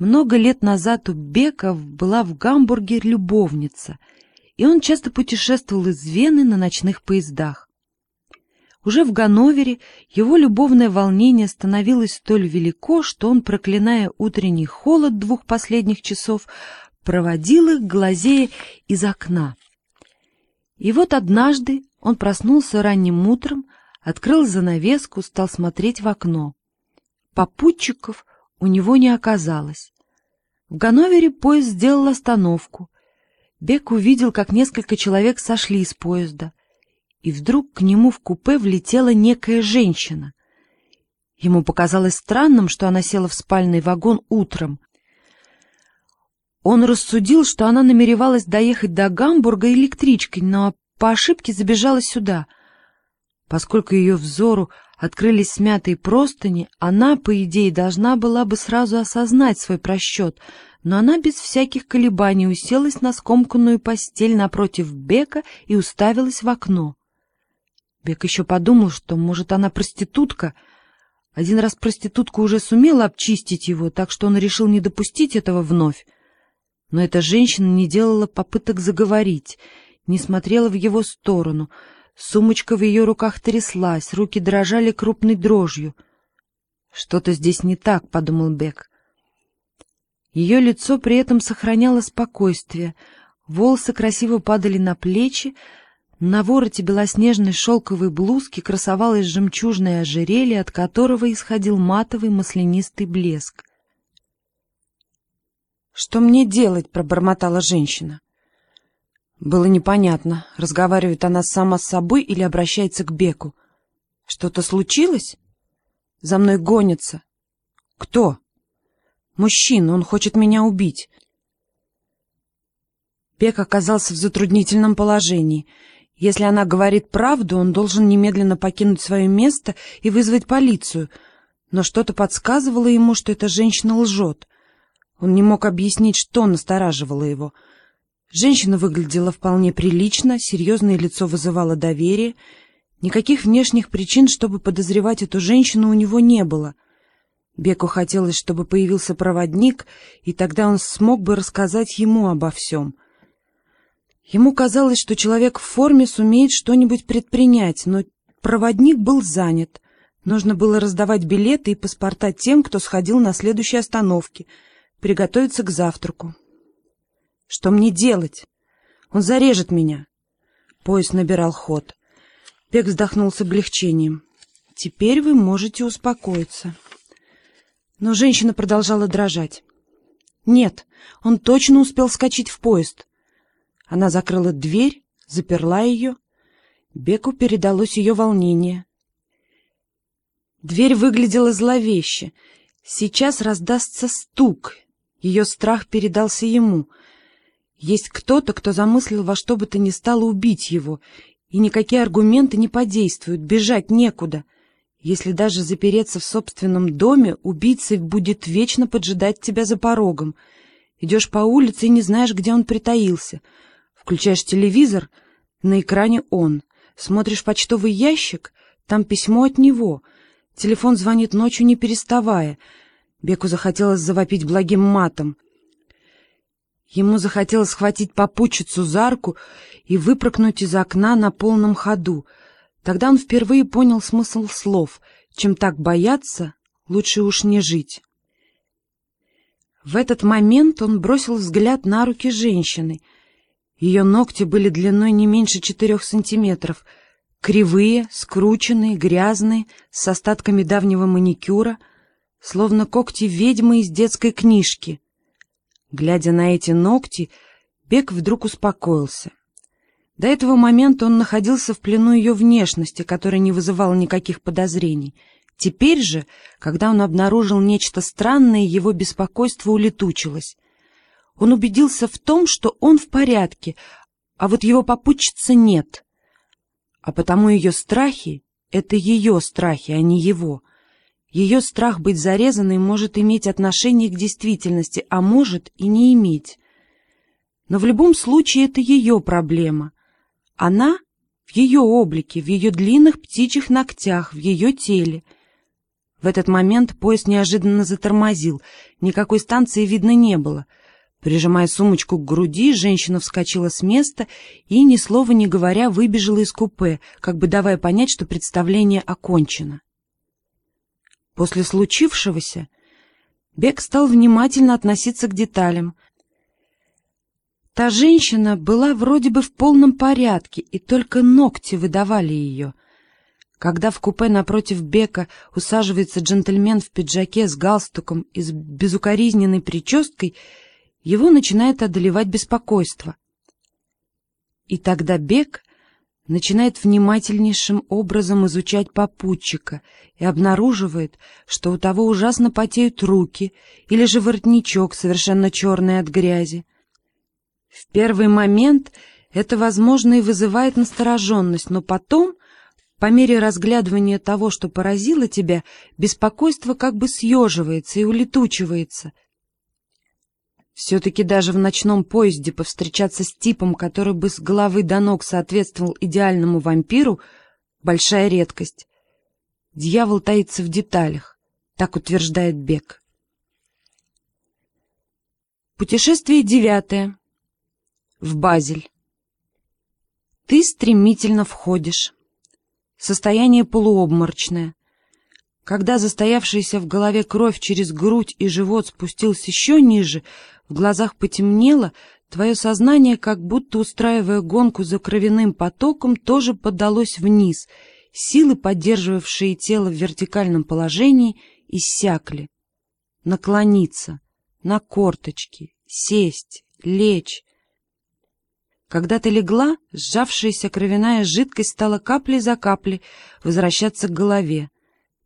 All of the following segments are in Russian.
Много лет назад у Бека была в Гамбурге любовница, и он часто путешествовал из Вены на ночных поездах. Уже в Ганновере его любовное волнение становилось столь велико, что он, проклиная утренний холод двух последних часов, проводил их, глазея из окна. И вот однажды он проснулся ранним утром, открыл занавеску, стал смотреть в окно. Попутчиков у него не оказалось. В Ганновере поезд сделал остановку. Бек увидел, как несколько человек сошли из поезда и вдруг к нему в купе влетела некая женщина. Ему показалось странным, что она села в спальный вагон утром. Он рассудил, что она намеревалась доехать до Гамбурга электричкой, но по ошибке забежала сюда. Поскольку ее взору открылись смятые простыни, она, по идее, должна была бы сразу осознать свой просчет, но она без всяких колебаний уселась на скомканную постель напротив Бека и уставилась в окно. Бек еще подумал, что, может, она проститутка. Один раз проститутка уже сумела обчистить его, так что он решил не допустить этого вновь. Но эта женщина не делала попыток заговорить, не смотрела в его сторону. Сумочка в ее руках тряслась, руки дрожали крупной дрожью. «Что-то здесь не так», — подумал Бек. Ее лицо при этом сохраняло спокойствие, волосы красиво падали на плечи, на вороте белоснежной шелковой блузки красовалось жемчужное ожерелье, от которого исходил матовый маслянистый блеск. «Что мне делать?» — пробормотала женщина. Было непонятно, разговаривает она сама с собой или обращается к Беку. «Что-то случилось? За мной гонится. Кто?» «Мужчина, он хочет меня убить». Бек оказался в затруднительном положении — если она говорит правду, он должен немедленно покинуть свое место и вызвать полицию. Но что-то подсказывало ему, что эта женщина лжет. Он не мог объяснить, что настораживало его. Женщина выглядела вполне прилично, серьезное лицо вызывало доверие. Никаких внешних причин, чтобы подозревать эту женщину, у него не было. Беку хотелось, чтобы появился проводник, и тогда он смог бы рассказать ему обо всем — Ему казалось, что человек в форме сумеет что-нибудь предпринять, но проводник был занят. Нужно было раздавать билеты и паспорта тем, кто сходил на следующей остановке, приготовиться к завтраку. Что мне делать? Он зарежет меня. Поезд набирал ход. Бег вздохнул с облегчением. Теперь вы можете успокоиться. Но женщина продолжала дрожать. Нет, он точно успел скачать в поезд. Она закрыла дверь, заперла ее. Беку передалось ее волнение. Дверь выглядела зловеще. Сейчас раздастся стук. Ее страх передался ему. Есть кто-то, кто замыслил во что бы то ни стало убить его, и никакие аргументы не подействуют, бежать некуда. Если даже запереться в собственном доме, убийца будет вечно поджидать тебя за порогом. Идешь по улице и не знаешь, где он притаился — Включаешь телевизор, на экране он. Смотришь почтовый ящик, там письмо от него. Телефон звонит ночью, не переставая. Беку захотелось завопить благим матом. Ему захотелось схватить попутчицу за руку и выпрыгнуть из окна на полном ходу. Тогда он впервые понял смысл слов. Чем так бояться, лучше уж не жить. В этот момент он бросил взгляд на руки женщины — ее ногти были длиной не меньше четырех сантиметров, кривые, скрученные, грязные, с остатками давнего маникюра, словно когти ведьмы из детской книжки. Глядя на эти ногти, Бек вдруг успокоился. До этого момента он находился в плену ее внешности, которая не вызывала никаких подозрений. Теперь же, когда он обнаружил нечто странное, его беспокойство улетучилось. Он убедился в том, что он в порядке, а вот его попутчицы нет. А потому ее страхи — это ее страхи, а не его. Ее страх быть зарезанной может иметь отношение к действительности, а может и не иметь. Но в любом случае это ее проблема. Она в ее облике, в ее длинных птичьих ногтях, в ее теле. В этот момент поезд неожиданно затормозил. Никакой станции видно не было. Прижимая сумочку к груди, женщина вскочила с места и, ни слова не говоря, выбежала из купе, как бы давая понять, что представление окончено. После случившегося Бек стал внимательно относиться к деталям. Та женщина была вроде бы в полном порядке, и только ногти выдавали ее — когда в купе напротив Бека усаживается джентльмен в пиджаке с галстуком и с безукоризненной прической, его начинает одолевать беспокойство. И тогда Бек начинает внимательнейшим образом изучать попутчика и обнаруживает, что у того ужасно потеют руки или же воротничок совершенно черный от грязи. В первый момент это, возможно, и вызывает настороженность, но потом по мере разглядывания того, что поразило тебя, беспокойство как бы съеживается и улетучивается. Все-таки даже в ночном поезде повстречаться с типом, который бы с головы до ног соответствовал идеальному вампиру, большая редкость. Дьявол таится в деталях, так утверждает Бек. Путешествие девятое. В Базель. Ты стремительно входишь. Состояние полуобморочное. Когда застоявшаяся в голове кровь через грудь и живот спустилась еще ниже, в глазах потемнело, твое сознание, как будто устраивая гонку за кровяным потоком, тоже подалось вниз. Силы, поддерживавшие тело в вертикальном положении, иссякли. Наклониться, на корточки, сесть, лечь, когда ты легла, сжавшаяся кровяная жидкость стала каплей за каплей возвращаться к голове.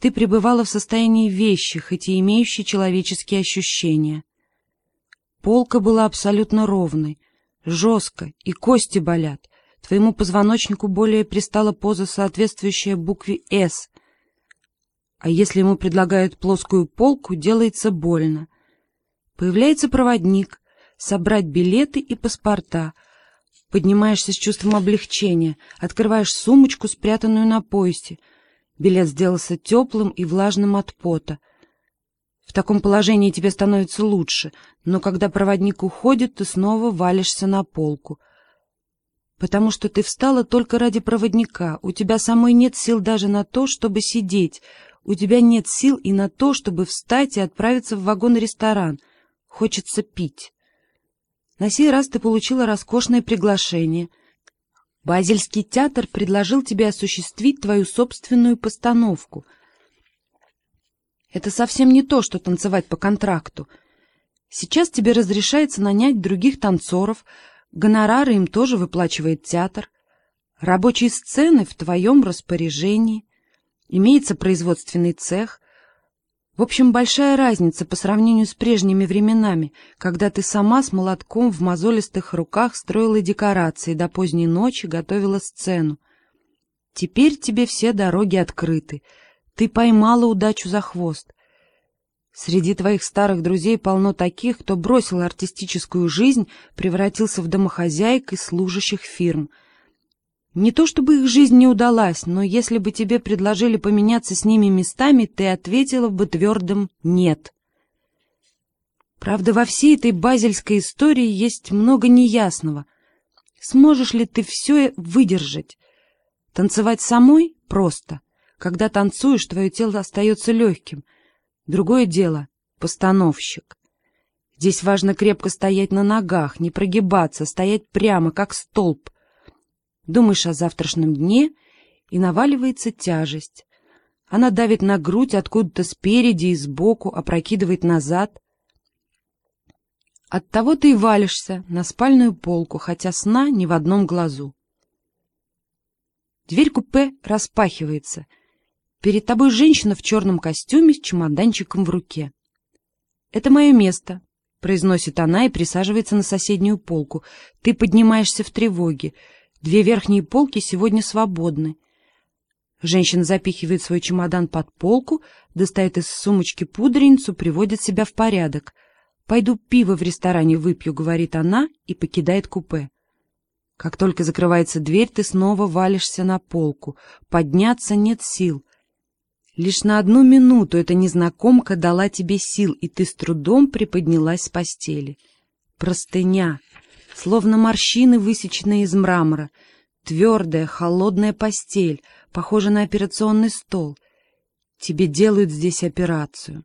Ты пребывала в состоянии вещи, хоть и имеющей человеческие ощущения. Полка была абсолютно ровной, жестко, и кости болят. Твоему позвоночнику более пристала поза, соответствующая букве «С». А если ему предлагают плоскую полку, делается больно. Появляется проводник, собрать билеты и паспорта — Поднимаешься с чувством облегчения, открываешь сумочку, спрятанную на поясе. Билет сделался теплым и влажным от пота. В таком положении тебе становится лучше, но когда проводник уходит, ты снова валишься на полку. Потому что ты встала только ради проводника, у тебя самой нет сил даже на то, чтобы сидеть, у тебя нет сил и на то, чтобы встать и отправиться в вагон-ресторан. Хочется пить. На сей раз ты получила роскошное приглашение. Базельский театр предложил тебе осуществить твою собственную постановку. Это совсем не то, что танцевать по контракту. Сейчас тебе разрешается нанять других танцоров, гонорары им тоже выплачивает театр. Рабочие сцены в твоем распоряжении. Имеется производственный цех — в общем, большая разница по сравнению с прежними временами, когда ты сама с молотком в мозолистых руках строила декорации, до поздней ночи готовила сцену. Теперь тебе все дороги открыты. Ты поймала удачу за хвост. Среди твоих старых друзей полно таких, кто бросил артистическую жизнь, превратился в домохозяек и служащих фирм — не то чтобы их жизнь не удалась, но если бы тебе предложили поменяться с ними местами, ты ответила бы твердым «нет». Правда, во всей этой базельской истории есть много неясного. Сможешь ли ты все выдержать? Танцевать самой — просто. Когда танцуешь, твое тело остается легким. Другое дело — постановщик. Здесь важно крепко стоять на ногах, не прогибаться, стоять прямо, как столб — Думаешь о завтрашнем дне, и наваливается тяжесть. Она давит на грудь откуда-то спереди и сбоку, опрокидывает назад. Оттого ты и валишься на спальную полку, хотя сна ни в одном глазу. Дверь купе распахивается. Перед тобой женщина в черном костюме с чемоданчиком в руке. «Это мое место», — произносит она и присаживается на соседнюю полку. Ты поднимаешься в тревоге. Две верхние полки сегодня свободны. Женщина запихивает свой чемодан под полку, достает из сумочки пудреницу, приводит себя в порядок. «Пойду пиво в ресторане выпью», — говорит она и покидает купе. Как только закрывается дверь, ты снова валишься на полку. Подняться нет сил. Лишь на одну минуту эта незнакомка дала тебе сил, и ты с трудом приподнялась с постели. Простыня, словно морщины, высеченные из мрамора, твердая, холодная постель, похожая на операционный стол. Тебе делают здесь операцию.